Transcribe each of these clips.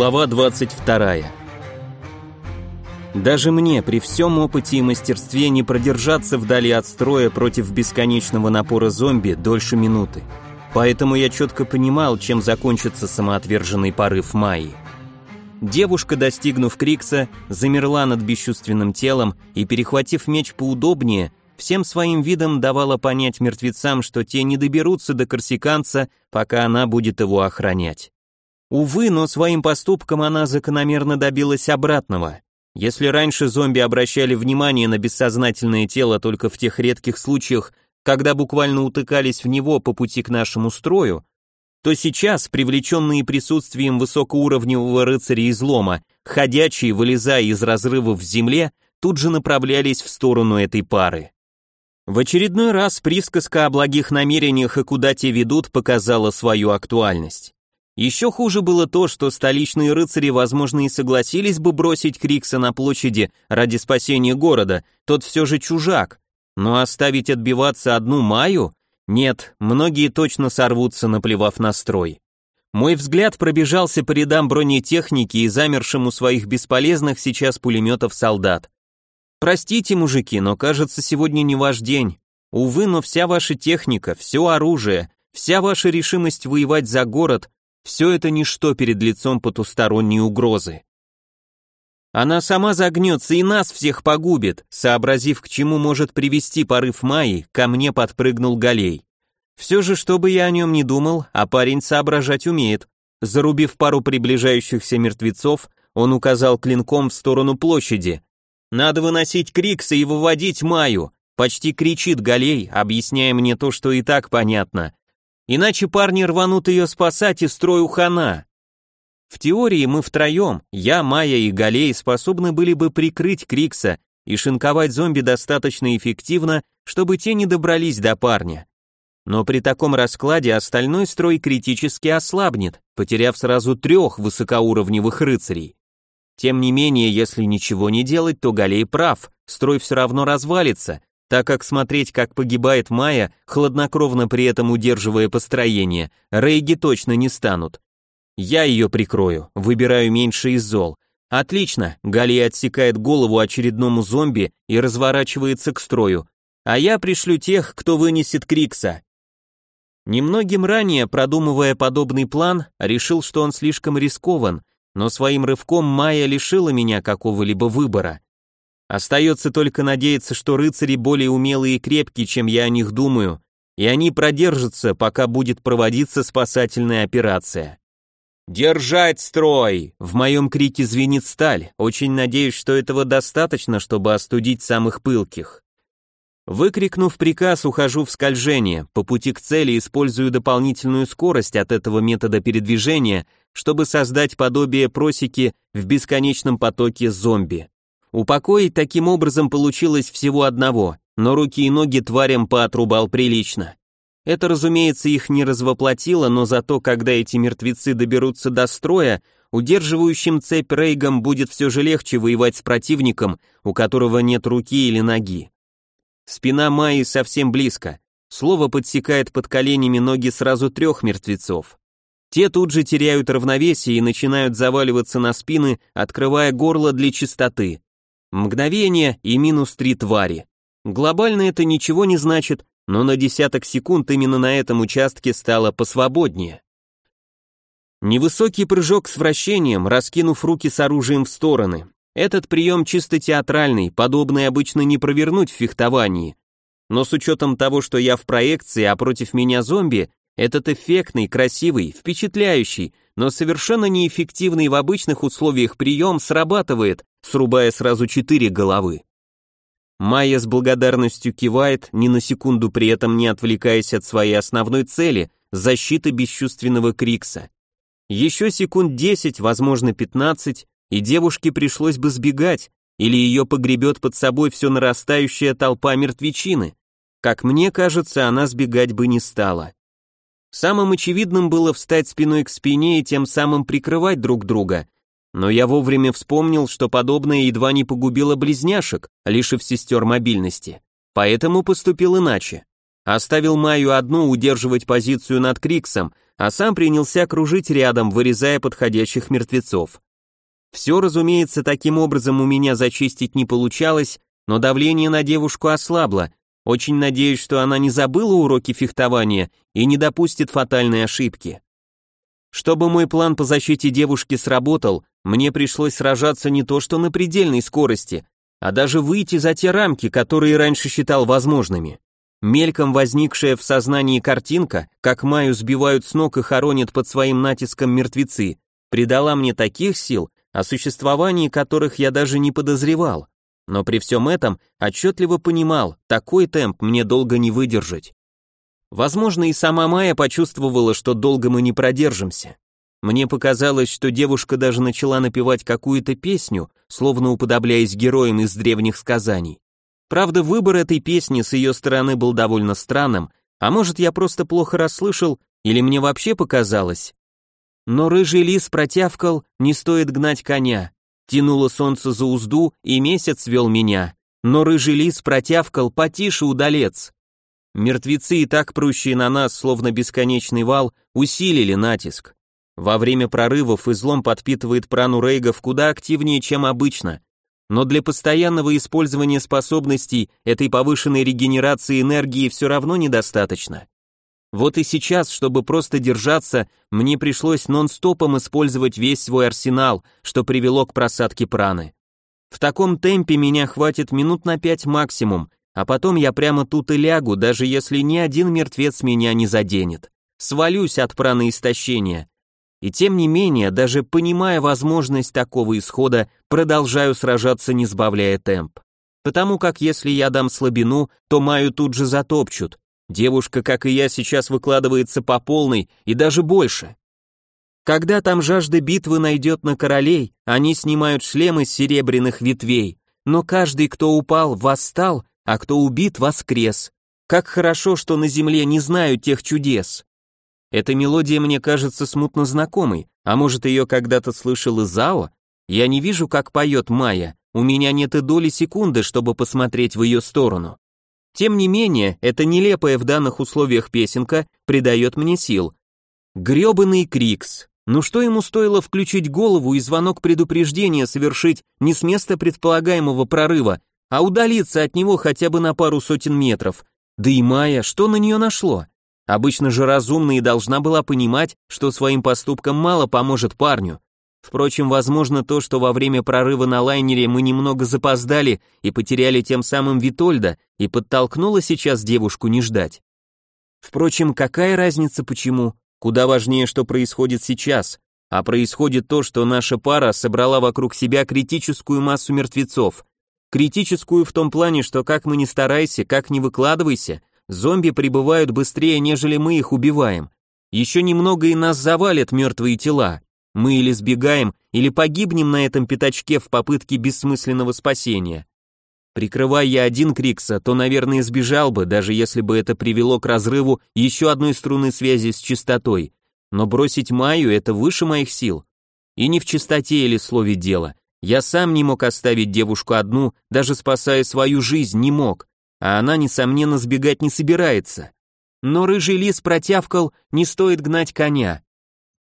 Глава 22. Даже мне при всем опыте и мастерстве не продержаться вдали от строя против бесконечного напора зомби дольше минуты. Поэтому я четко понимал, чем закончится самоотверженный порыв Майи. Девушка, достигнув Крикса, замерла над бесчувственным телом и, перехватив меч поудобнее, всем своим видом давала понять мертвецам, что те не доберутся до корсиканца, пока она будет его охранять. Увы, но своим поступком она закономерно добилась обратного. Если раньше зомби обращали внимание на бессознательное тело только в тех редких случаях, когда буквально утыкались в него по пути к нашему строю, то сейчас, привлеченные присутствием высокоуровневого рыцаря излома, ходячие, вылезая из разрывов в земле, тут же направлялись в сторону этой пары. В очередной раз присказка о благих намерениях и куда те ведут показала свою актуальность. Еще хуже было то, что столичные рыцари, возможно, и согласились бы бросить Крикса на площади ради спасения города, тот все же чужак. Но оставить отбиваться одну Маю? Нет, многие точно сорвутся, наплевав на строй. Мой взгляд пробежался по рядам бронетехники и замершим у своих бесполезных сейчас пулеметов солдат. Простите, мужики, но кажется, сегодня не ваш день. Увы, но вся ваша техника, все оружие, вся ваша решимость воевать за город все это ничто перед лицом потусторонней угрозы. Она сама загнется и нас всех погубит, сообразив, к чему может привести порыв Майи, ко мне подпрыгнул Галей. Все же, что бы я о нем не думал, а парень соображать умеет. Зарубив пару приближающихся мертвецов, он указал клинком в сторону площади. «Надо выносить Крикса и выводить Майю», почти кричит Галей, объясняя мне то, что и так понятно. Иначе парни рванут ее спасать и строю хана. В теории мы втроем, я, Майя и Галей, способны были бы прикрыть Крикса и шинковать зомби достаточно эффективно, чтобы те не добрались до парня. Но при таком раскладе остальной строй критически ослабнет, потеряв сразу трех высокоуровневых рыцарей. Тем не менее, если ничего не делать, то Галей прав, строй все равно развалится, так как смотреть, как погибает Майя, хладнокровно при этом удерживая построение, рейги точно не станут. Я ее прикрою, выбираю меньше из зол. Отлично, Галия отсекает голову очередному зомби и разворачивается к строю, а я пришлю тех, кто вынесет Крикса. Немногим ранее, продумывая подобный план, решил, что он слишком рискован, но своим рывком Майя лишила меня какого-либо выбора. Остается только надеяться, что рыцари более умелые и крепкие, чем я о них думаю, и они продержатся, пока будет проводиться спасательная операция. «Держать строй!» В моем крике звенит сталь, очень надеюсь, что этого достаточно, чтобы остудить самых пылких. Выкрикнув приказ, ухожу в скольжение, по пути к цели использую дополнительную скорость от этого метода передвижения, чтобы создать подобие просеки в бесконечном потоке зомби. Упокоить таким образом получилось всего одного, но руки и ноги тварям поотрубал прилично. Это, разумеется, их не развоплотило, но зато, когда эти мертвецы доберутся до строя, удерживающим цепь рейгом будет все же легче воевать с противником, у которого нет руки или ноги. Спина Майи совсем близко. Слово подсекает под коленями ноги сразу трех мертвецов. Те тут же теряют равновесие и начинают заваливаться на спины, открывая горло для чистоты. Мгновение и минус три твари. Глобально это ничего не значит, но на десяток секунд именно на этом участке стало посвободнее. Невысокий прыжок с вращением, раскинув руки с оружием в стороны. Этот прием чисто театральный, подобный обычно не провернуть в фехтовании. Но с учетом того, что я в проекции, а против меня зомби, этот эффектный, красивый, впечатляющий, но совершенно неэффективный в обычных условиях прием срабатывает, срубая сразу четыре головы. Майя с благодарностью кивает, ни на секунду при этом не отвлекаясь от своей основной цели – защиты бесчувственного Крикса. Еще секунд десять, возможно пятнадцать, и девушке пришлось бы сбегать, или ее погребет под собой все нарастающая толпа мертвечины. Как мне кажется, она сбегать бы не стала. Самым очевидным было встать спиной к спине и тем самым прикрывать друг друга – но я вовремя вспомнил, что подобное едва не погубило близняшек, лишив сестер мобильности. Поэтому поступил иначе. Оставил Майю одну удерживать позицию над Криксом, а сам принялся кружить рядом, вырезая подходящих мертвецов. Все, разумеется, таким образом у меня зачистить не получалось, но давление на девушку ослабло. Очень надеюсь, что она не забыла уроки фехтования и не допустит фатальной ошибки. Чтобы мой план по защите девушки сработал, мне пришлось сражаться не то что на предельной скорости, а даже выйти за те рамки, которые раньше считал возможными. Мельком возникшая в сознании картинка, как Маю сбивают с ног и хоронят под своим натиском мертвецы, придала мне таких сил, о существовании которых я даже не подозревал. Но при всем этом отчетливо понимал, такой темп мне долго не выдержать. Возможно, и сама Майя почувствовала, что долго мы не продержимся. Мне показалось, что девушка даже начала напевать какую-то песню, словно уподобляясь героям из древних сказаний. Правда, выбор этой песни с ее стороны был довольно странным, а может, я просто плохо расслышал, или мне вообще показалось. Но рыжий лис протявкал, не стоит гнать коня. Тянуло солнце за узду, и месяц вел меня. Но рыжий лис протявкал, потише удалец. Мертвецы, и так прущие на нас, словно бесконечный вал, усилили натиск. Во время прорывов излом подпитывает прану рейгов куда активнее, чем обычно. Но для постоянного использования способностей этой повышенной регенерации энергии все равно недостаточно. Вот и сейчас, чтобы просто держаться, мне пришлось нон-стопом использовать весь свой арсенал, что привело к просадке праны. В таком темпе меня хватит минут на пять максимум, а потом я прямо тут и лягу, даже если ни один мертвец меня не заденет. Свалюсь от праноистощения. И тем не менее, даже понимая возможность такого исхода, продолжаю сражаться, не сбавляя темп. Потому как если я дам слабину, то Маю тут же затопчут. Девушка, как и я, сейчас выкладывается по полной и даже больше. Когда там жажда битвы найдет на королей, они снимают шлемы с серебряных ветвей, но каждый, кто упал, восстал, а кто убит, воскрес. Как хорошо, что на земле не знаю тех чудес. Эта мелодия мне кажется смутно знакомой, а может ее когда-то слышал Изао? Я не вижу, как поет Майя, у меня нет и доли секунды, чтобы посмотреть в ее сторону. Тем не менее, эта нелепая в данных условиях песенка придает мне сил. Грёбаный Крикс. Ну что ему стоило включить голову и звонок предупреждения совершить не с места предполагаемого прорыва, а удалиться от него хотя бы на пару сотен метров. Да и Майя, что на нее нашло? Обычно же разумная должна была понимать, что своим поступком мало поможет парню. Впрочем, возможно то, что во время прорыва на лайнере мы немного запоздали и потеряли тем самым Витольда, и подтолкнуло сейчас девушку не ждать. Впрочем, какая разница почему? Куда важнее, что происходит сейчас. А происходит то, что наша пара собрала вокруг себя критическую массу мертвецов, Критическую в том плане, что как мы ни старайся, как ни выкладывайся, зомби прибывают быстрее, нежели мы их убиваем. Еще немного и нас завалят мертвые тела. Мы или сбегаем, или погибнем на этом пятачке в попытке бессмысленного спасения. Прикрывая я один Крикса, то, наверное, сбежал бы, даже если бы это привело к разрыву еще одной струны связи с чистотой. Но бросить Майю — это выше моих сил. И не в чистоте или слове дело. Я сам не мог оставить девушку одну, даже спасая свою жизнь, не мог, а она, несомненно, сбегать не собирается. Но рыжий лис протявкал, не стоит гнать коня.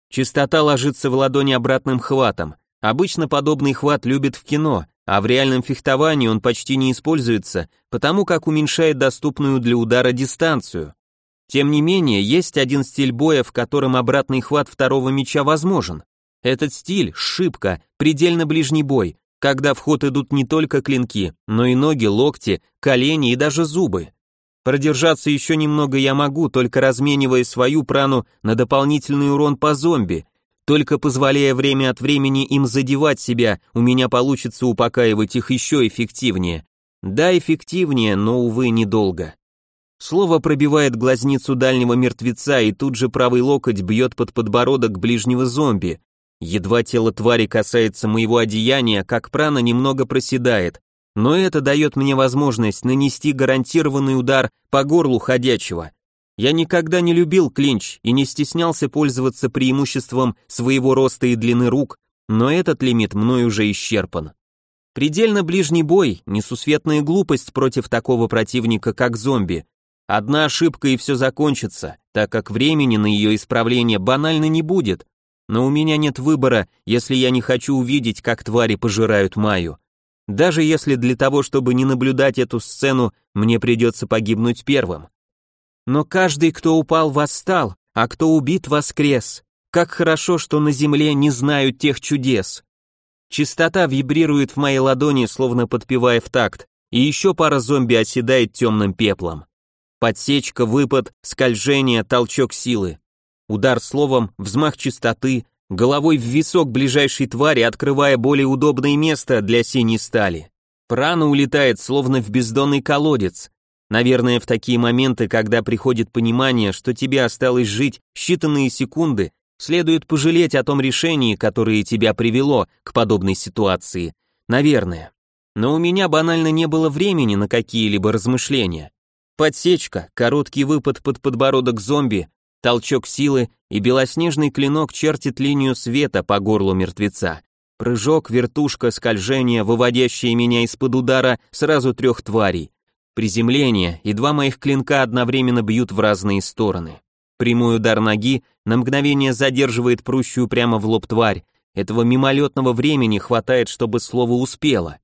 Чистота ложится в ладони обратным хватом. Обычно подобный хват любят в кино, а в реальном фехтовании он почти не используется, потому как уменьшает доступную для удара дистанцию. Тем не менее, есть один стиль боя, в котором обратный хват второго меча возможен. Этот стиль – шибка, предельно ближний бой, когда в ход идут не только клинки, но и ноги, локти, колени и даже зубы. Продержаться еще немного я могу, только разменивая свою прану на дополнительный урон по зомби. Только позволяя время от времени им задевать себя, у меня получится упокаивать их еще эффективнее. Да, эффективнее, но, увы, недолго. Слово пробивает глазницу дальнего мертвеца, и тут же правый локоть бьет под подбородок ближнего зомби. Едва тело твари касается моего одеяния, как прана немного проседает, но это дает мне возможность нанести гарантированный удар по горлу ходячего. Я никогда не любил клинч и не стеснялся пользоваться преимуществом своего роста и длины рук, но этот лимит мной уже исчерпан. Предельно ближний бой, несусветная глупость против такого противника, как зомби. Одна ошибка и все закончится, так как времени на ее исправление банально не будет. Но у меня нет выбора, если я не хочу увидеть, как твари пожирают Майю. Даже если для того, чтобы не наблюдать эту сцену, мне придется погибнуть первым. Но каждый, кто упал, восстал, а кто убит, воскрес. Как хорошо, что на земле не знают тех чудес. Чистота вибрирует в моей ладони, словно подпевая в такт, и еще пара зомби оседает темным пеплом. Подсечка, выпад, скольжение, толчок силы. Удар словом, взмах чистоты, головой в висок ближайшей твари, открывая более удобное место для синей стали. Прана улетает, словно в бездонный колодец. Наверное, в такие моменты, когда приходит понимание, что тебе осталось жить считанные секунды, Следует пожалеть о том решении, которое тебя привело к подобной ситуации. Наверное. Но у меня банально не было времени на какие-либо размышления. Подсечка, короткий выпад под подбородок зомби, толчок силы и белоснежный клинок чертит линию света по горлу мертвеца. Прыжок, вертушка, скольжение, выводящие меня из-под удара сразу трех тварей. Приземление, и два моих клинка одновременно бьют в разные стороны. Прямой удар ноги на мгновение задерживает прущую прямо в лоб тварь. Этого мимолетного времени хватает, чтобы слово успело.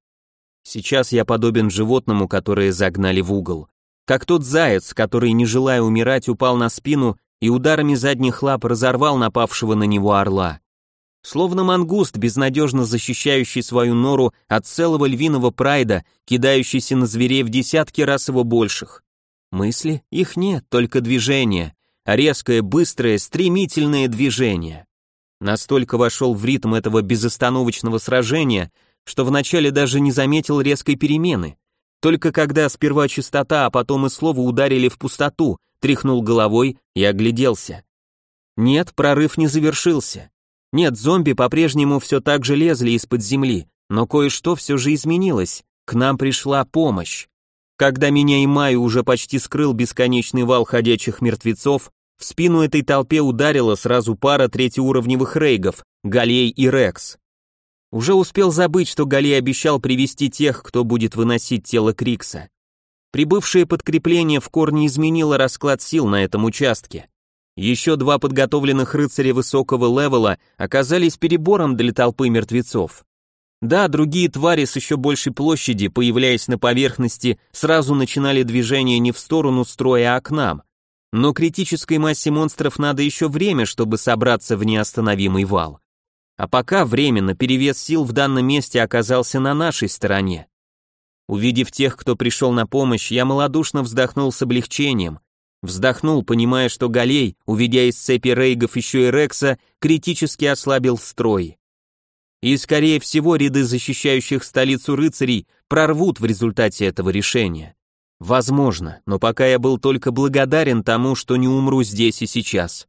Сейчас я подобен животному, которое загнали в угол. Как тот заяц, который, не желая умирать, упал на спину и ударами задних лап разорвал напавшего на него орла. Словно мангуст, безнадежно защищающий свою нору от целого львиного прайда, кидающийся на зверей в десятки раз его больших. Мысли? Их нет, только движения резкое, быстрое, стремительное движение. Настолько вошел в ритм этого безостановочного сражения, что вначале даже не заметил резкой перемены. Только когда сперва чистота, а потом и слово ударили в пустоту, тряхнул головой и огляделся. Нет, прорыв не завершился. Нет, зомби по-прежнему все так же лезли из-под земли, но кое-что все же изменилось. К нам пришла помощь. Когда меня и Майю уже почти скрыл бесконечный вал ходячих мертвецов, в спину этой толпе ударила сразу пара третьеуровневых рейгов, Галей и Рекс. Уже успел забыть, что Галей обещал привести тех, кто будет выносить тело Крикса. Прибывшее подкрепление в корне изменило расклад сил на этом участке. Еще два подготовленных рыцаря высокого левела оказались перебором для толпы мертвецов. Да, другие твари с еще большей площади, появляясь на поверхности, сразу начинали движение не в сторону строя, а к нам. Но критической массе монстров надо еще время, чтобы собраться в неостановимый вал. А пока временно перевес сил в данном месте оказался на нашей стороне. Увидев тех, кто пришел на помощь, я малодушно вздохнул с облегчением. Вздохнул, понимая, что Галей, уведя из цепи рейгов еще и Рекса, критически ослабил строй и, скорее всего, ряды защищающих столицу рыцарей прорвут в результате этого решения. Возможно, но пока я был только благодарен тому, что не умру здесь и сейчас.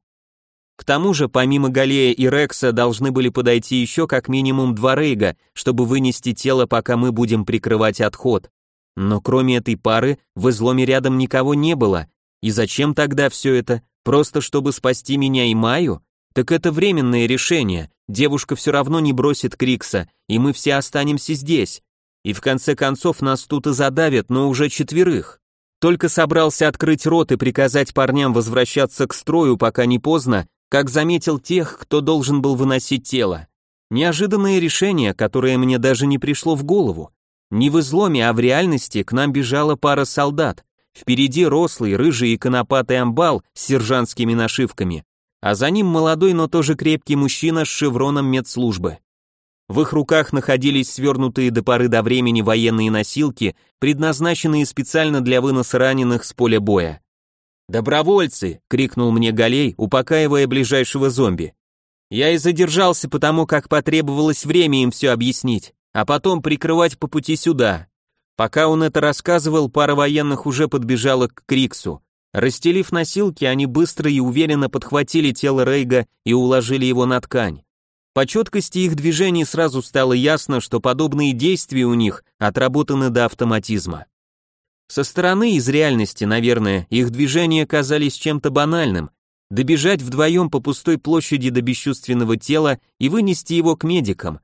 К тому же, помимо Галея и Рекса, должны были подойти еще как минимум два рейга, чтобы вынести тело, пока мы будем прикрывать отход. Но кроме этой пары, в изломе рядом никого не было. И зачем тогда все это? Просто чтобы спасти меня и Маю? Так это временное решение, девушка все равно не бросит Крикса, и мы все останемся здесь. И в конце концов нас тут и задавят, но уже четверых. Только собрался открыть рот и приказать парням возвращаться к строю, пока не поздно, как заметил тех, кто должен был выносить тело. Неожиданное решение, которое мне даже не пришло в голову. Не в изломе, а в реальности к нам бежала пара солдат. Впереди рослый, рыжий и конопатый амбал с сержантскими нашивками, а за ним молодой, но тоже крепкий мужчина с шевроном медслужбы. В их руках находились свернутые до поры до времени военные носилки, предназначенные специально для выноса раненых с поля боя. «Добровольцы!» — крикнул мне Галей, упокаивая ближайшего зомби. Я и задержался, потому как потребовалось время им все объяснить, а потом прикрывать по пути сюда. Пока он это рассказывал, пара военных уже подбежала к Криксу. Расстелив носилки, они быстро и уверенно подхватили тело Рейга и уложили его на ткань. По четкости их движений сразу стало ясно, что подобные действия у них отработаны до автоматизма. Со стороны из реальности, наверное, их движения казались чем-то банальным. Добежать вдвоем по пустой площади до бесчувственного тела и вынести его к медикам.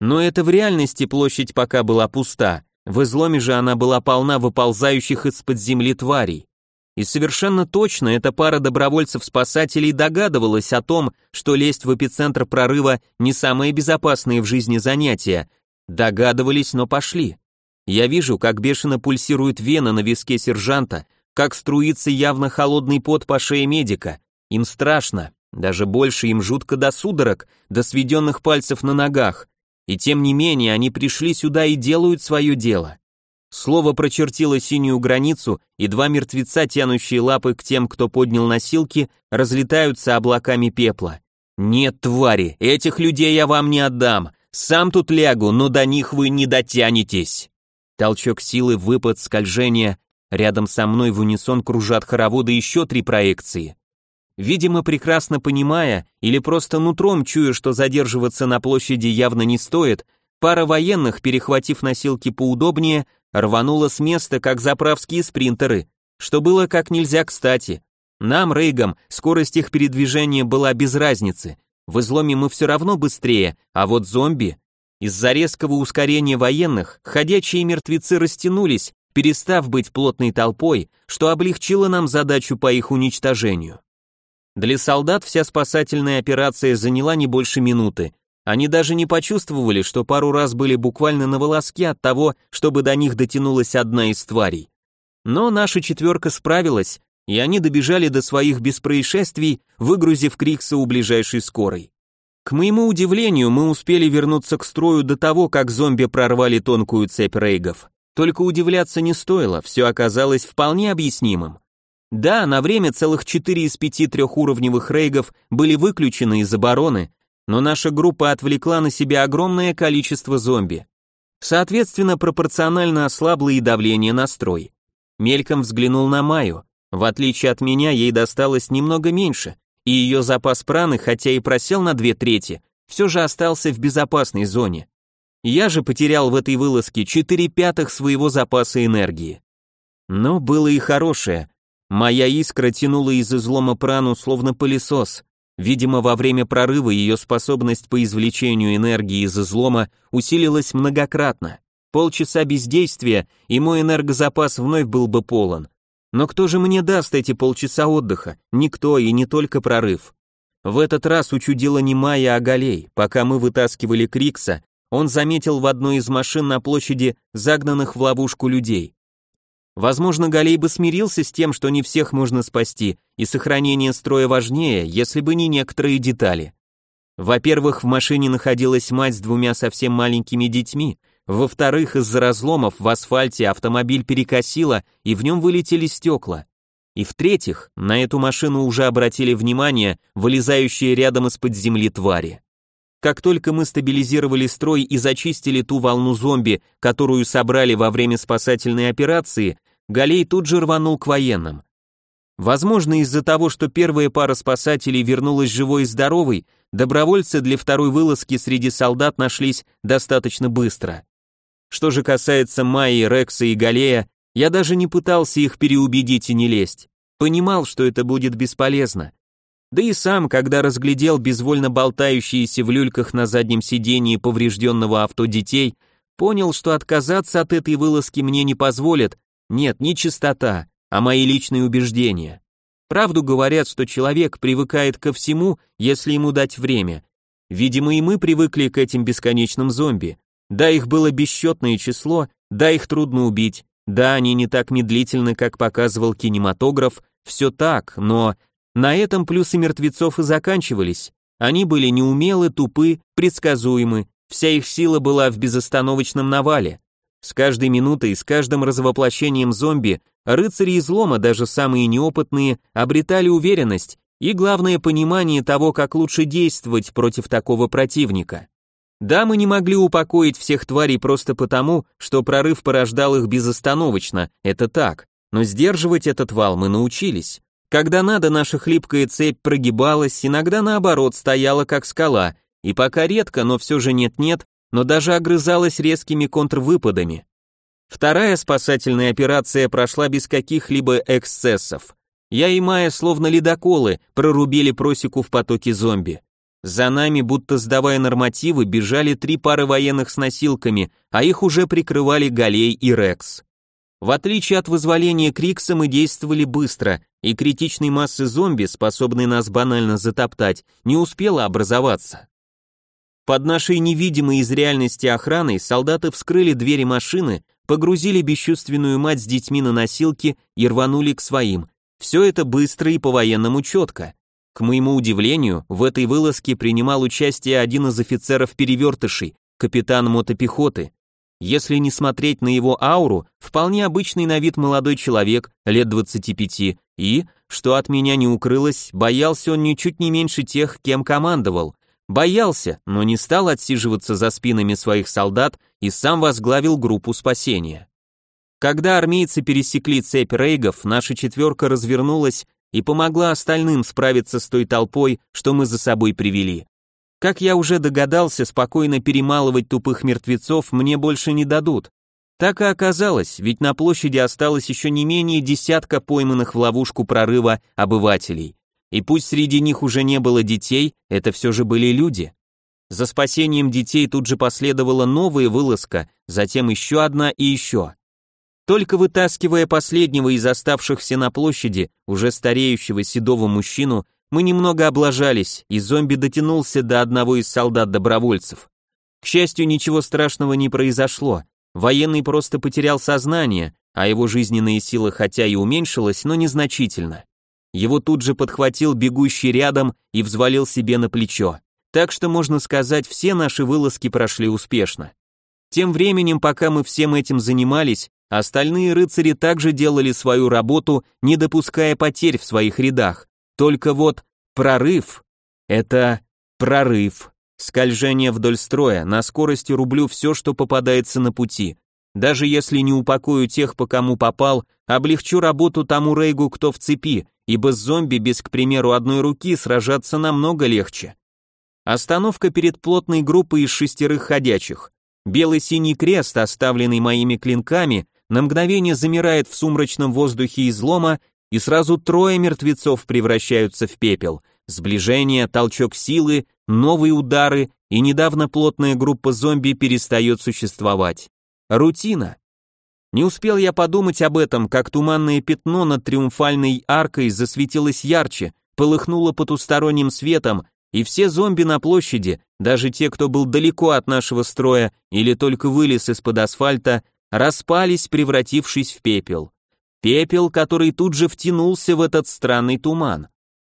Но это в реальности площадь пока была пуста, в изломе же она была полна выползающих из-под земли тварей. И совершенно точно эта пара добровольцев-спасателей догадывалась о том, что лезть в эпицентр прорыва не самое безопасное в жизни занятие. Догадывались, но пошли. Я вижу, как бешено пульсирует вена на виске сержанта, как струится явно холодный пот по шее медика. Им страшно, даже больше им жутко до судорог, до сведенных пальцев на ногах. И тем не менее они пришли сюда и делают свое дело. Слово прочертило синюю границу, и два мертвеца, тянущие лапы к тем, кто поднял носилки, разлетаются облаками пепла. «Нет, твари, этих людей я вам не отдам. Сам тут лягу, но до них вы не дотянетесь». Толчок силы, выпад, скольжение. Рядом со мной в унисон кружат хороводы еще три проекции. Видимо, прекрасно понимая или просто нутром чуя, что задерживаться на площади явно не стоит, пара военных, перехватив носилки поудобнее, рванула с места, как заправские спринтеры, что было как нельзя кстати. Нам, Рейгам, скорость их передвижения была без разницы. В изломе мы все равно быстрее, а вот зомби... Из-за резкого ускорения военных, ходячие мертвецы растянулись, перестав быть плотной толпой, что облегчило нам задачу по их уничтожению. Для солдат вся спасательная операция заняла не больше минуты, они даже не почувствовали, что пару раз были буквально на волоске от того, чтобы до них дотянулась одна из тварей. Но наша четверка справилась, и они добежали до своих без происшествий, выгрузив Крикса у ближайшей скорой. К моему удивлению, мы успели вернуться к строю до того, как зомби прорвали тонкую цепь рейгов. Только удивляться не стоило, все оказалось вполне объяснимым. Да, на время целых четыре из пяти трехуровневых рейгов были выключены из обороны, но наша группа отвлекла на себя огромное количество зомби. Соответственно, пропорционально ослабло и давление на строй. Мельком взглянул на Майю. В отличие от меня, ей досталось немного меньше, и ее запас праны, хотя и просел на две трети, все же остался в безопасной зоне. Я же потерял в этой вылазке четыре пятых своего запаса энергии. Но было и хорошее. Моя искра тянула из излома прану словно пылесос, Видимо, во время прорыва ее способность по извлечению энергии из излома усилилась многократно. Полчаса бездействия, и мой энергозапас вновь был бы полон. Но кто же мне даст эти полчаса отдыха? Никто и не только прорыв. В этот раз учудила не Майя, а Галей. Пока мы вытаскивали Крикса, он заметил в одной из машин на площади загнанных в ловушку людей. Возможно, Галей бы смирился с тем, что не всех можно спасти, и сохранение строя важнее, если бы не некоторые детали. Во-первых, в машине находилась мать с двумя совсем маленькими детьми, во-вторых, из-за разломов в асфальте автомобиль перекосило, и в нем вылетели стекла. И в-третьих, на эту машину уже обратили внимание вылезающие рядом из-под земли твари. Как только мы стабилизировали строй и зачистили ту волну зомби, которую собрали во время спасательной операции, Галей тут же рванул к военным. Возможно, из-за того, что первая пара спасателей вернулась живой и здоровой, добровольцы для второй вылазки среди солдат нашлись достаточно быстро. Что же касается Майи, Рекса и Галея, я даже не пытался их переубедить и не лезть. Понимал, что это будет бесполезно. Да и сам, когда разглядел безвольно болтающиеся в люльках на заднем сидении поврежденного авто детей, понял, что отказаться от этой вылазки мне не позволят, нет, не чистота, а мои личные убеждения. Правду говорят, что человек привыкает ко всему, если ему дать время. Видимо, и мы привыкли к этим бесконечным зомби. Да, их было бесчетное число, да, их трудно убить, да, они не так медлительны, как показывал кинематограф, все так, но на этом плюсы мертвецов и заканчивались. Они были неумелы, тупы, предсказуемы, вся их сила была в безостановочном навале. С каждой минутой, с каждым развоплощением зомби, рыцари излома, даже самые неопытные, обретали уверенность и, главное, понимание того, как лучше действовать против такого противника. Да, мы не могли упокоить всех тварей просто потому, что прорыв порождал их безостановочно, это так, но сдерживать этот вал мы научились. Когда надо, наша хлипкая цепь прогибалась, иногда наоборот стояла как скала, и пока редко, но все же нет-нет, но даже огрызалась резкими контрвыпадами. Вторая спасательная операция прошла без каких-либо эксцессов. Я и Майя, словно ледоколы, прорубили просеку в потоке зомби. За нами, будто сдавая нормативы, бежали три пары военных с носилками, а их уже прикрывали Галей и Рекс. В отличие от вызволения Крикса мы действовали быстро, и критичной массы зомби, способной нас банально затоптать, не успела образоваться. Под нашей невидимой из реальности охраной солдаты вскрыли двери машины, погрузили бесчувственную мать с детьми на носилки и рванули к своим. Все это быстро и по-военному четко. К моему удивлению, в этой вылазке принимал участие один из офицеров-перевертышей, капитан мотопехоты. Если не смотреть на его ауру, вполне обычный на вид молодой человек, лет 25, и, что от меня не укрылось, боялся он ничуть не меньше тех, кем командовал. Боялся, но не стал отсиживаться за спинами своих солдат и сам возглавил группу спасения. Когда армейцы пересекли цепь рейгов, наша четверка развернулась и помогла остальным справиться с той толпой, что мы за собой привели. Как я уже догадался, спокойно перемалывать тупых мертвецов мне больше не дадут. Так и оказалось, ведь на площади осталось еще не менее десятка пойманных в ловушку прорыва обывателей. И пусть среди них уже не было детей, это все же были люди. За спасением детей тут же последовала новая вылазка, затем еще одна и еще. Только вытаскивая последнего из оставшихся на площади, уже стареющего седого мужчину, мы немного облажались, и зомби дотянулся до одного из солдат-добровольцев. К счастью, ничего страшного не произошло. Военный просто потерял сознание, а его жизненные силы хотя и уменьшилась, но незначительно. Его тут же подхватил бегущий рядом и взвалил себе на плечо. Так что, можно сказать, все наши вылазки прошли успешно. Тем временем, пока мы всем этим занимались, Остальные рыцари также делали свою работу, не допуская потерь в своих рядах. Только вот прорыв — это прорыв. Скольжение вдоль строя, на скорости рублю все, что попадается на пути. Даже если не упокою тех, по кому попал, облегчу работу тому рейгу, кто в цепи, ибо с зомби без, к примеру, одной руки сражаться намного легче. Остановка перед плотной группой из шестерых ходячих. Белый-синий крест, оставленный моими клинками, на мгновение замирает в сумрачном воздухе излома, и сразу трое мертвецов превращаются в пепел. Сближение, толчок силы, новые удары, и недавно плотная группа зомби перестает существовать. Рутина. Не успел я подумать об этом, как туманное пятно над триумфальной аркой засветилось ярче, полыхнуло потусторонним светом, и все зомби на площади, даже те, кто был далеко от нашего строя или только вылез из-под асфальта, распались, превратившись в пепел. Пепел, который тут же втянулся в этот странный туман.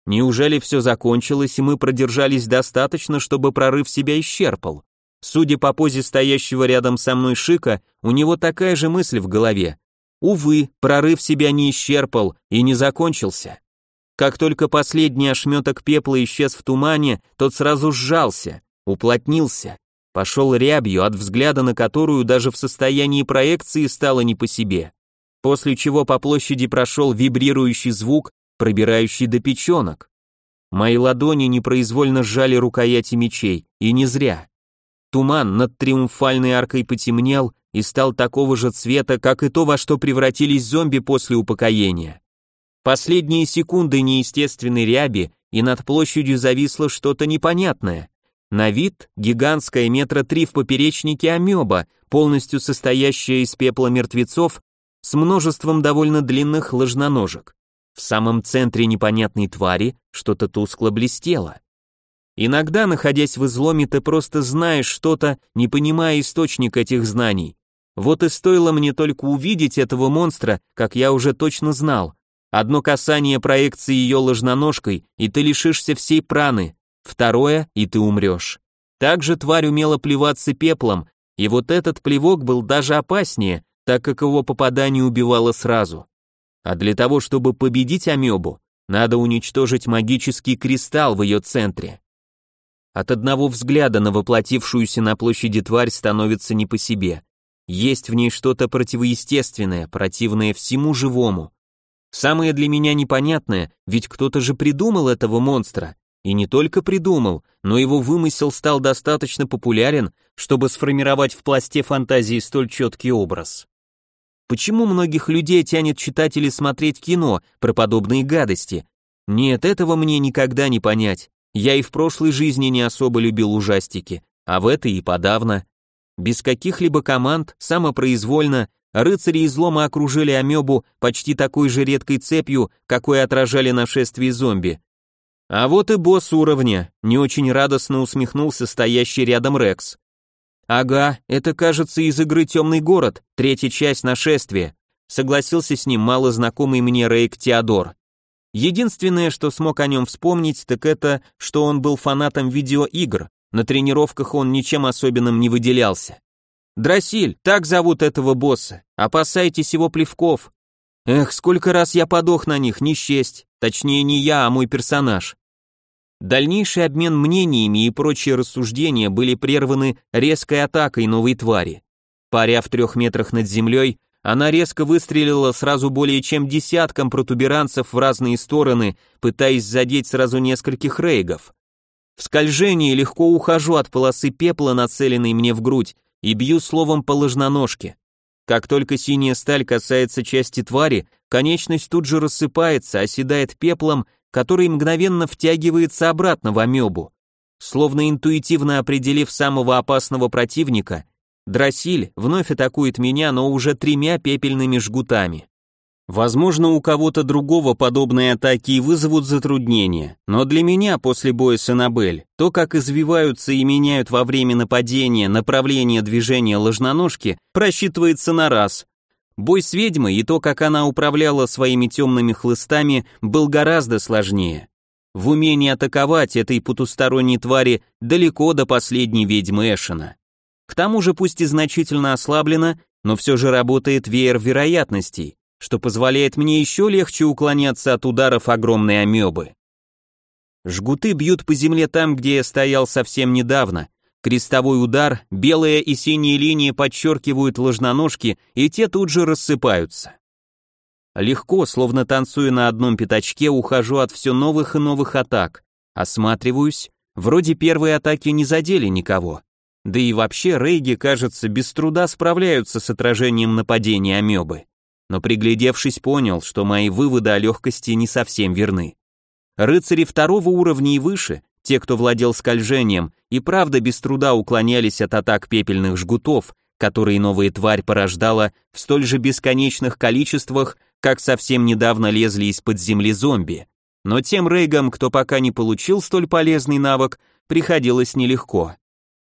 Неужели все закончилось, и мы продержались достаточно, чтобы прорыв себя исчерпал? Судя по позе стоящего рядом со мной Шика, у него такая же мысль в голове. Увы, прорыв себя не исчерпал и не закончился. Как только последний ошметок пепла исчез в тумане, тот сразу сжался, уплотнился, пошел рябью, от взгляда на которую даже в состоянии проекции стало не по себе. После чего по площади прошел вибрирующий звук, пробирающий до печенок. Мои ладони непроизвольно сжали рукояти мечей, и не зря. Туман над триумфальной аркой потемнел и стал такого же цвета, как и то, во что превратились зомби после упокоения. Последние секунды неестественной ряби, и над площадью зависло что-то непонятное. На вид гигантская метра три в поперечнике амеба, полностью состоящая из пепла мертвецов с множеством довольно длинных ложноножек. В самом центре непонятной твари что-то тускло блестело. Иногда, находясь в изломе, ты просто знаешь что-то, не понимая источник этих знаний. Вот и стоило мне только увидеть этого монстра, как я уже точно знал. Одно касание проекции ее ложноножкой, и ты лишишься всей праны, Второе, и ты умрешь. Также тварь умела плеваться пеплом, и вот этот плевок был даже опаснее, так как его попадание убивало сразу. А для того, чтобы победить амебу, надо уничтожить магический кристалл в ее центре. От одного взгляда на воплотившуюся на площади тварь становится не по себе. Есть в ней что-то противоестественное, противное всему живому. Самое для меня непонятное, ведь кто-то же придумал этого монстра, и не только придумал, но его вымысел стал достаточно популярен, чтобы сформировать в пласте фантазии столь четкий образ. Почему многих людей тянет читать или смотреть кино про подобные гадости? Нет, этого мне никогда не понять. Я и в прошлой жизни не особо любил ужастики, а в этой и подавно. Без каких-либо команд, самопроизвольно, рыцари излома окружили амебу почти такой же редкой цепью, какой отражали нашествие зомби. А вот и босс уровня, не очень радостно усмехнулся стоящий рядом Рекс. Ага, это кажется из игры Темный город, третья часть нашествия. Согласился с ним малознакомый мне Рейк Теодор. Единственное, что смог о нем вспомнить, так это, что он был фанатом видеоигр, на тренировках он ничем особенным не выделялся. «Дросиль, так зовут этого босса, опасайтесь его плевков». Эх, сколько раз я подох на них, не счесть, точнее не я, а мой персонаж. Дальнейший обмен мнениями и прочие рассуждения были прерваны резкой атакой новой твари. Паря в трех метрах над землей, она резко выстрелила сразу более чем десятком протуберанцев в разные стороны, пытаясь задеть сразу нескольких рейгов. В скольжении легко ухожу от полосы пепла, нацеленной мне в грудь, и бью словом по ложноножке. Как только синяя сталь касается части твари, конечность тут же рассыпается, оседает пеплом, который мгновенно втягивается обратно в амебу. Словно интуитивно определив самого опасного противника, Дросиль вновь атакует меня, но уже тремя пепельными жгутами. Возможно, у кого-то другого подобные атаки вызовут затруднения, но для меня после боя с Анабель, то, как извиваются и меняют во время нападения направление движения ложноножки, просчитывается на раз. Бой с ведьмой и то, как она управляла своими темными хлыстами, был гораздо сложнее. В умении атаковать этой потусторонней твари далеко до последней ведьмы Эшена. К тому же пусть и значительно ослаблена, но все же работает веер вероятностей, что позволяет мне еще легче уклоняться от ударов огромной амебы. Жгуты бьют по земле там, где я стоял совсем недавно. Крестовой удар, белые и синие линии подчеркивают ложноножки, и те тут же рассыпаются. Легко, словно танцуя на одном пятачке, ухожу от все новых и новых атак. Осматриваюсь, вроде первые атаки не задели никого. Да и вообще рейги, кажется, без труда справляются с отражением нападения амебы. Но приглядевшись, понял, что мои выводы о легкости не совсем верны. Рыцари второго уровня и выше, те, кто владел скольжением, и правда без труда уклонялись от атак пепельных жгутов, которые новая тварь порождала в столь же бесконечных количествах, как совсем недавно лезли из-под земли зомби. Но тем рейгам, кто пока не получил столь полезный навык, приходилось нелегко.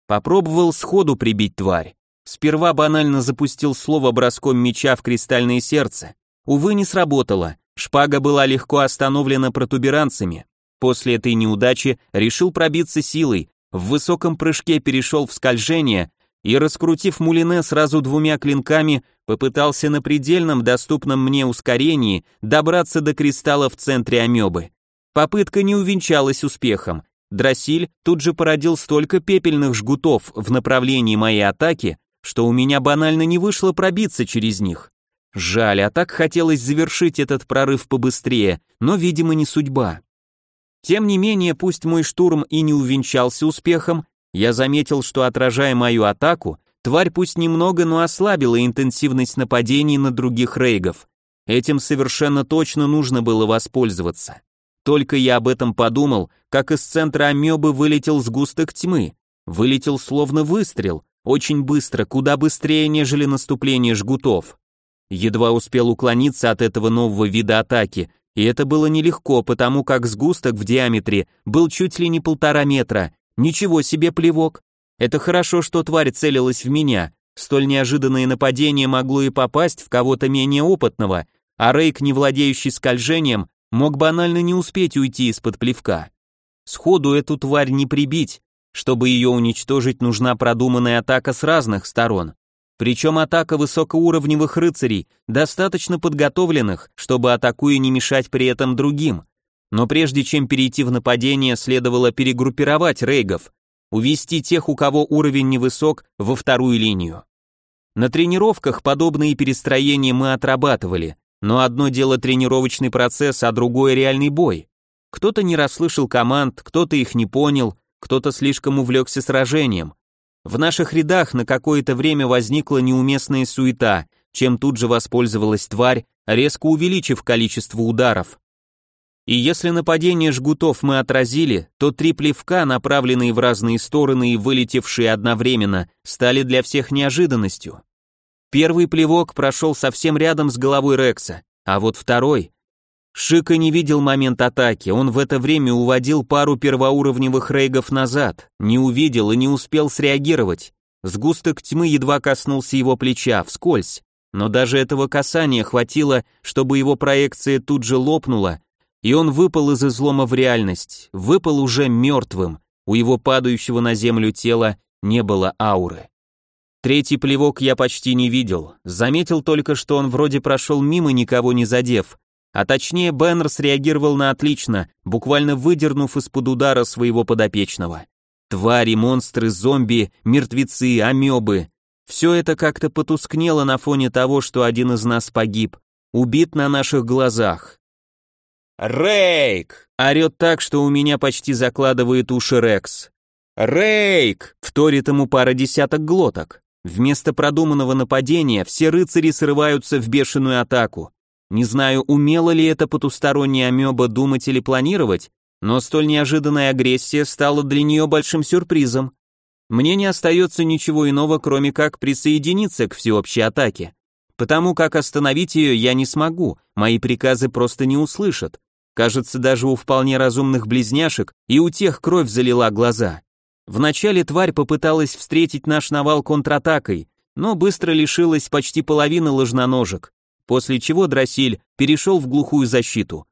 Попробовал сходу прибить тварь. Сперва банально запустил слово броском меча в кристальное сердце. Увы, не сработало. Шпага была легко остановлена протуберанцами. После этой неудачи решил пробиться силой, в высоком прыжке перешел в скольжение и, раскрутив мулине сразу двумя клинками, попытался на предельном доступном мне ускорении добраться до кристалла в центре амебы. Попытка не увенчалась успехом, Дросиль тут же породил столько пепельных жгутов в направлении моей атаки, что у меня банально не вышло пробиться через них. Жаль, а так хотелось завершить этот прорыв побыстрее, но, видимо, не судьба. Тем не менее, пусть мой штурм и не увенчался успехом, я заметил, что, отражая мою атаку, тварь пусть немного, но ослабила интенсивность нападений на других рейгов. Этим совершенно точно нужно было воспользоваться. Только я об этом подумал, как из центра амебы вылетел сгусток тьмы. Вылетел словно выстрел, очень быстро, куда быстрее, нежели наступление жгутов. Едва успел уклониться от этого нового вида атаки, и это было нелегко, потому как сгусток в диаметре был чуть ли не полтора метра. Ничего себе плевок. Это хорошо, что тварь целилась в меня. Столь неожиданное нападение могло и попасть в кого-то менее опытного, а Рейк, не владеющий скольжением, мог банально не успеть уйти из-под плевка. Сходу эту тварь не прибить, чтобы ее уничтожить, нужна продуманная атака с разных сторон. Причем атака высокоуровневых рыцарей, достаточно подготовленных, чтобы атакуя не мешать при этом другим. Но прежде чем перейти в нападение, следовало перегруппировать рейгов, увести тех, у кого уровень невысок, во вторую линию. На тренировках подобные перестроения мы отрабатывали, но одно дело тренировочный процесс, а другое реальный бой. Кто-то не расслышал команд, кто-то их не понял, кто-то слишком увлекся сражением. В наших рядах на какое-то время возникла неуместная суета, чем тут же воспользовалась тварь, резко увеличив количество ударов. И если нападение жгутов мы отразили, то три плевка, направленные в разные стороны и вылетевшие одновременно, стали для всех неожиданностью. Первый плевок прошел совсем рядом с головой Рекса, а вот второй... Шика не видел момент атаки, он в это время уводил пару первоуровневых рейгов назад, не увидел и не успел среагировать. Сгусток тьмы едва коснулся его плеча, вскользь, но даже этого касания хватило, чтобы его проекция тут же лопнула, и он выпал из излома в реальность, выпал уже мертвым, у его падающего на землю тела не было ауры. Третий плевок я почти не видел, заметил только, что он вроде прошел мимо, никого не задев, а точнее Беннер среагировал на отлично, буквально выдернув из-под удара своего подопечного. Твари, монстры, зомби, мертвецы, амебы. Все это как-то потускнело на фоне того, что один из нас погиб, убит на наших глазах. «Рейк!» — орет так, что у меня почти закладывает уши Рекс. «Рейк!» — вторит ему пара десяток глоток. Вместо продуманного нападения все рыцари срываются в бешеную атаку. Не знаю, умела ли это потусторонняя амеба думать или планировать, но столь неожиданная агрессия стала для нее большим сюрпризом. Мне не остается ничего иного, кроме как присоединиться к всеобщей атаке. Потому как остановить ее я не смогу, мои приказы просто не услышат. Кажется, даже у вполне разумных близняшек и у тех кровь залила глаза. Вначале тварь попыталась встретить наш навал контратакой, но быстро лишилась почти половины ложноножек, после чего Дросиль перешел в глухую защиту.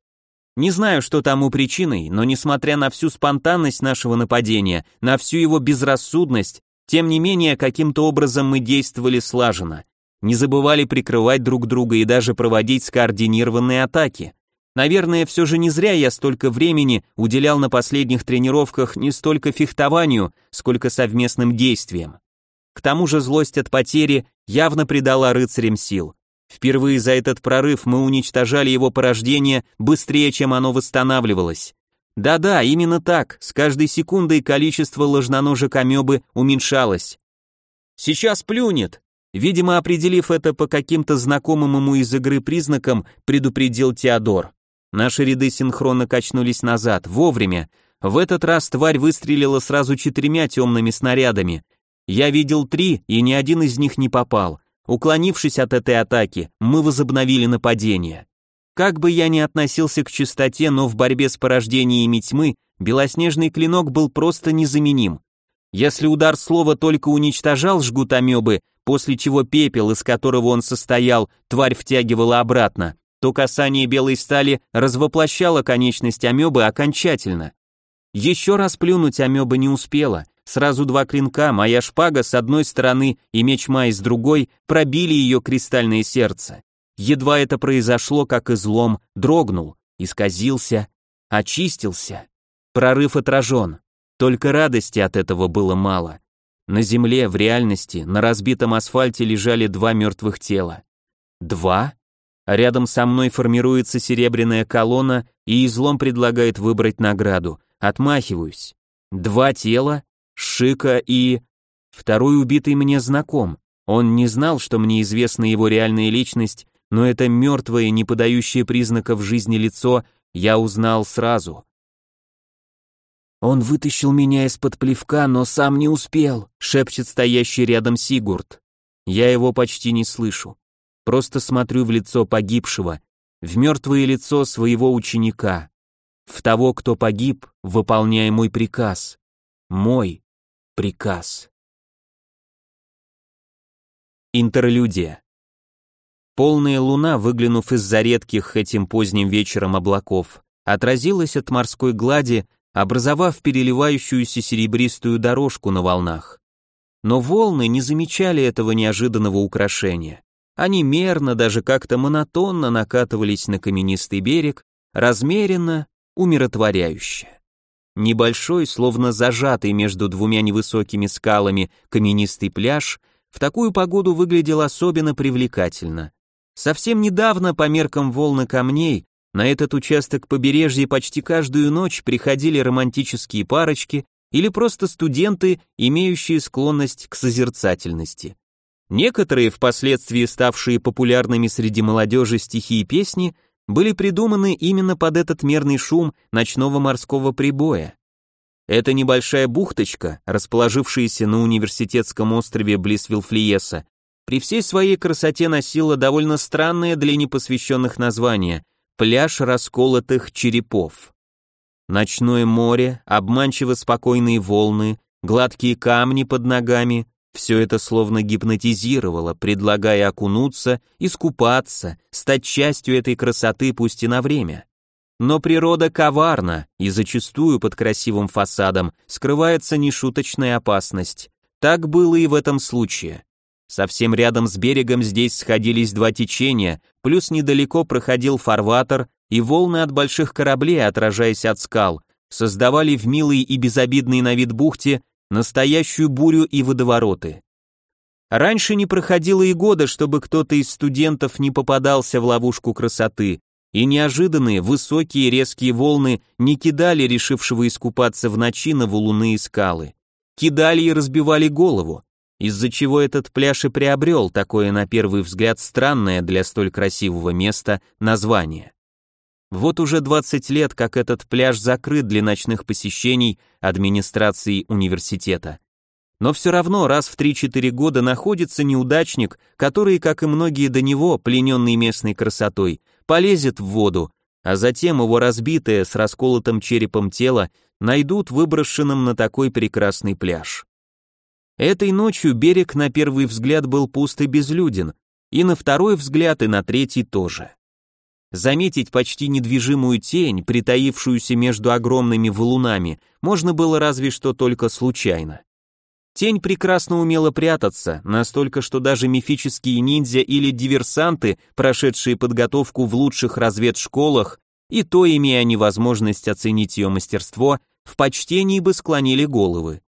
Не знаю, что тому причиной, но несмотря на всю спонтанность нашего нападения, на всю его безрассудность, тем не менее каким-то образом мы действовали слаженно. Не забывали прикрывать друг друга и даже проводить скоординированные атаки. Наверное, все же не зря я столько времени уделял на последних тренировках не столько фехтованию, сколько совместным действиям. К тому же злость от потери явно придала рыцарям сил. Впервые за этот прорыв мы уничтожали его порождение быстрее, чем оно восстанавливалось. Да-да, именно так, с каждой секундой количество ложноножек амебы уменьшалось. «Сейчас плюнет!» Видимо, определив это по каким-то знакомым ему из игры признакам, предупредил Теодор. Наши ряды синхронно качнулись назад, вовремя. В этот раз тварь выстрелила сразу четырьмя темными снарядами. Я видел три, и ни один из них не попал. Уклонившись от этой атаки, мы возобновили нападение. Как бы я ни относился к чистоте, но в борьбе с порождениями тьмы белоснежный клинок был просто незаменим. Если удар слова только уничтожал жгут амебы, после чего пепел, из которого он состоял, тварь втягивала обратно, то касание белой стали развоплощало конечность амебы окончательно. Еще раз плюнуть амеба не успела. Сразу два клинка, моя шпага с одной стороны и меч Май с другой, пробили ее кристальное сердце. Едва это произошло, как излом дрогнул, исказился, очистился. Прорыв отражен. Только радости от этого было мало. На земле, в реальности, на разбитом асфальте лежали два мертвых тела. Два? рядом со мной формируется серебряная колонна, и излом предлагает выбрать награду. Отмахиваюсь. Два тела, Шика и... Второй убитый мне знаком. Он не знал, что мне известна его реальная личность, но это мертвое, не подающее признаков жизни лицо я узнал сразу. «Он вытащил меня из-под плевка, но сам не успел», — шепчет стоящий рядом Сигурд. Я его почти не слышу. Просто смотрю в лицо погибшего, в мертвое лицо своего ученика, в того, кто погиб, выполняя мой приказ. Мой приказ. Интерлюдия. Полная луна, выглянув из-за редких этим поздним вечером облаков, отразилась от морской глади, образовав переливающуюся серебристую дорожку на волнах. Но волны не замечали этого неожиданного украшения. Они мерно, даже как-то монотонно накатывались на каменистый берег, размеренно, умиротворяюще. Небольшой, словно зажатый между двумя невысокими скалами каменистый пляж в такую погоду выглядел особенно привлекательно. Совсем недавно по меркам волны камней на этот участок побережья почти каждую ночь приходили романтические парочки или просто студенты, имеющие склонность к созерцательности. Некоторые, впоследствии ставшие популярными среди молодежи стихи и песни, были придуманы именно под этот мерный шум ночного морского прибоя. Эта небольшая бухточка, расположившаяся на университетском острове близ Вилфлиеса, при всей своей красоте носила довольно странное для непосвященных название – пляж расколотых черепов. Ночное море, обманчиво спокойные волны, гладкие камни под ногами – все это словно гипнотизировало, предлагая окунуться, искупаться, стать частью этой красоты пусть и на время. Но природа коварна, и зачастую под красивым фасадом скрывается нешуточная опасность. Так было и в этом случае. Совсем рядом с берегом здесь сходились два течения, плюс недалеко проходил фарватер, и волны от больших кораблей, отражаясь от скал, создавали в милой и безобидной на вид бухте настоящую бурю и водовороты. Раньше не проходило и года, чтобы кто-то из студентов не попадался в ловушку красоты, и неожиданные высокие резкие волны не кидали решившего искупаться в ночи на валуны и скалы. Кидали и разбивали голову, из-за чего этот пляж и приобрел такое на первый взгляд странное для столь красивого места название. Вот уже 20 лет, как этот пляж закрыт для ночных посещений администрацией университета. Но все равно раз в 3-4 года находится неудачник, который, как и многие до него, плененный местной красотой, полезет в воду, а затем его разбитое с расколотым черепом тело найдут выброшенным на такой прекрасный пляж. Этой ночью берег на первый взгляд был пуст и безлюден, и на второй взгляд, и на третий тоже. Заметить почти недвижимую тень, притаившуюся между огромными валунами, можно было разве что только случайно. Тень прекрасно умела прятаться, настолько, что даже мифические ниндзя или диверсанты, прошедшие подготовку в лучших разведшколах, и то, имея они возможность оценить ее мастерство, в почтении бы склонили головы.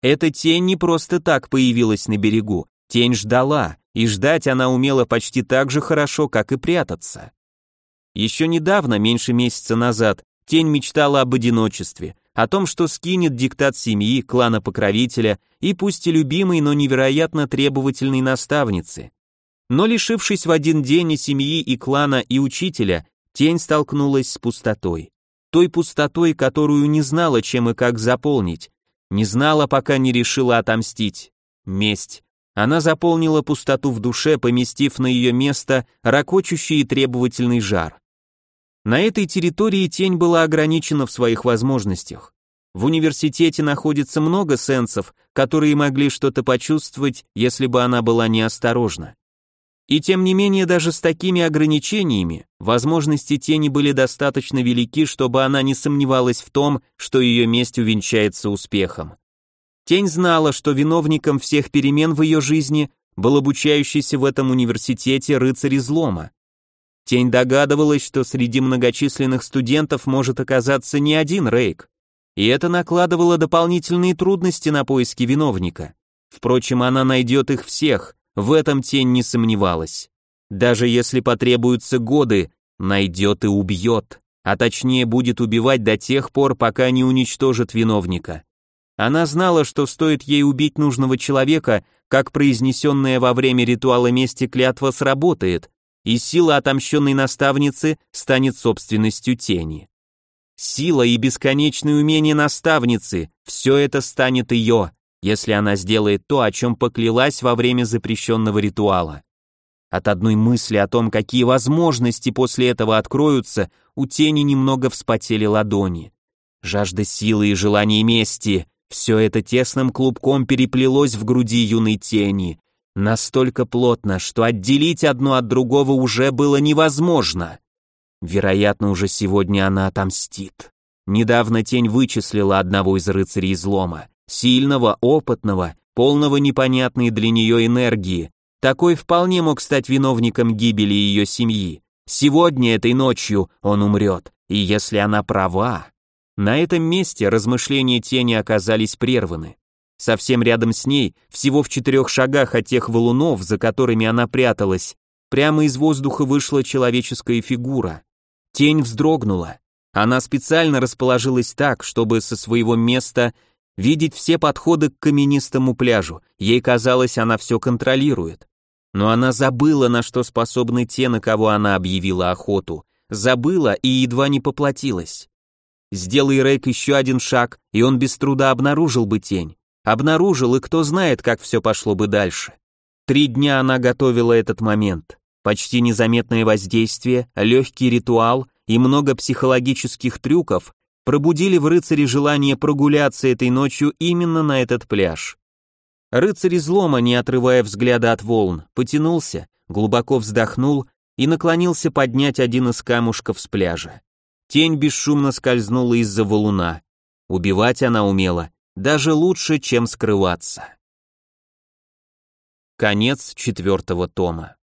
Эта тень не просто так появилась на берегу, тень ждала, и ждать она умела почти так же хорошо, как и прятаться. Еще недавно, меньше месяца назад, тень мечтала об одиночестве, о том, что скинет диктат семьи, клана покровителя и пусть и любимой, но невероятно требовательной наставницы. Но лишившись в один день и семьи, и клана, и учителя, тень столкнулась с пустотой. Той пустотой, которую не знала, чем и как заполнить. Не знала, пока не решила отомстить. Месть. Она заполнила пустоту в душе, поместив на ее место ракочущий и требовательный жар. На этой территории тень была ограничена в своих возможностях. В университете находится много сенсов, которые могли что-то почувствовать, если бы она была неосторожна. И тем не менее, даже с такими ограничениями, возможности тени были достаточно велики, чтобы она не сомневалась в том, что ее месть увенчается успехом. Тень знала, что виновником всех перемен в ее жизни был обучающийся в этом университете рыцарь излома. Тень догадывалась, что среди многочисленных студентов может оказаться не один Рейк, и это накладывало дополнительные трудности на поиски виновника. Впрочем, она найдет их всех, в этом тень не сомневалась. Даже если потребуются годы, найдет и убьет, а точнее будет убивать до тех пор, пока не уничтожит виновника. Она знала, что стоит ей убить нужного человека, как произнесенная во время ритуала мести клятва сработает, и сила отомщенной наставницы станет собственностью тени. Сила и бесконечное умение наставницы – все это станет ее, если она сделает то, о чем поклялась во время запрещенного ритуала. От одной мысли о том, какие возможности после этого откроются, у тени немного вспотели ладони. Жажда силы и желание мести – все это тесным клубком переплелось в груди юной тени, Настолько плотно, что отделить одно от другого уже было невозможно. Вероятно, уже сегодня она отомстит. Недавно тень вычислила одного из рыцарей излома, сильного, опытного, полного непонятной для нее энергии. Такой вполне мог стать виновником гибели ее семьи. Сегодня, этой ночью, он умрет, и если она права... На этом месте размышления тени оказались прерваны. Совсем рядом с ней, всего в четырех шагах от тех валунов, за которыми она пряталась, прямо из воздуха вышла человеческая фигура. Тень вздрогнула. Она специально расположилась так, чтобы со своего места видеть все подходы к каменистому пляжу. Ей казалось, она все контролирует. Но она забыла, на что способны те, на кого она объявила охоту. Забыла и едва не поплатилась. Сделай Рейк еще один шаг, и он без труда обнаружил бы тень обнаружил, и кто знает, как все пошло бы дальше. Три дня она готовила этот момент. Почти незаметное воздействие, легкий ритуал и много психологических трюков пробудили в рыцаре желание прогуляться этой ночью именно на этот пляж. Рыцарь излома, не отрывая взгляда от волн, потянулся, глубоко вздохнул и наклонился поднять один из камушков с пляжа. Тень бесшумно скользнула из-за валуна. Убивать она умела даже лучше, чем скрываться. Конец четвертого тома.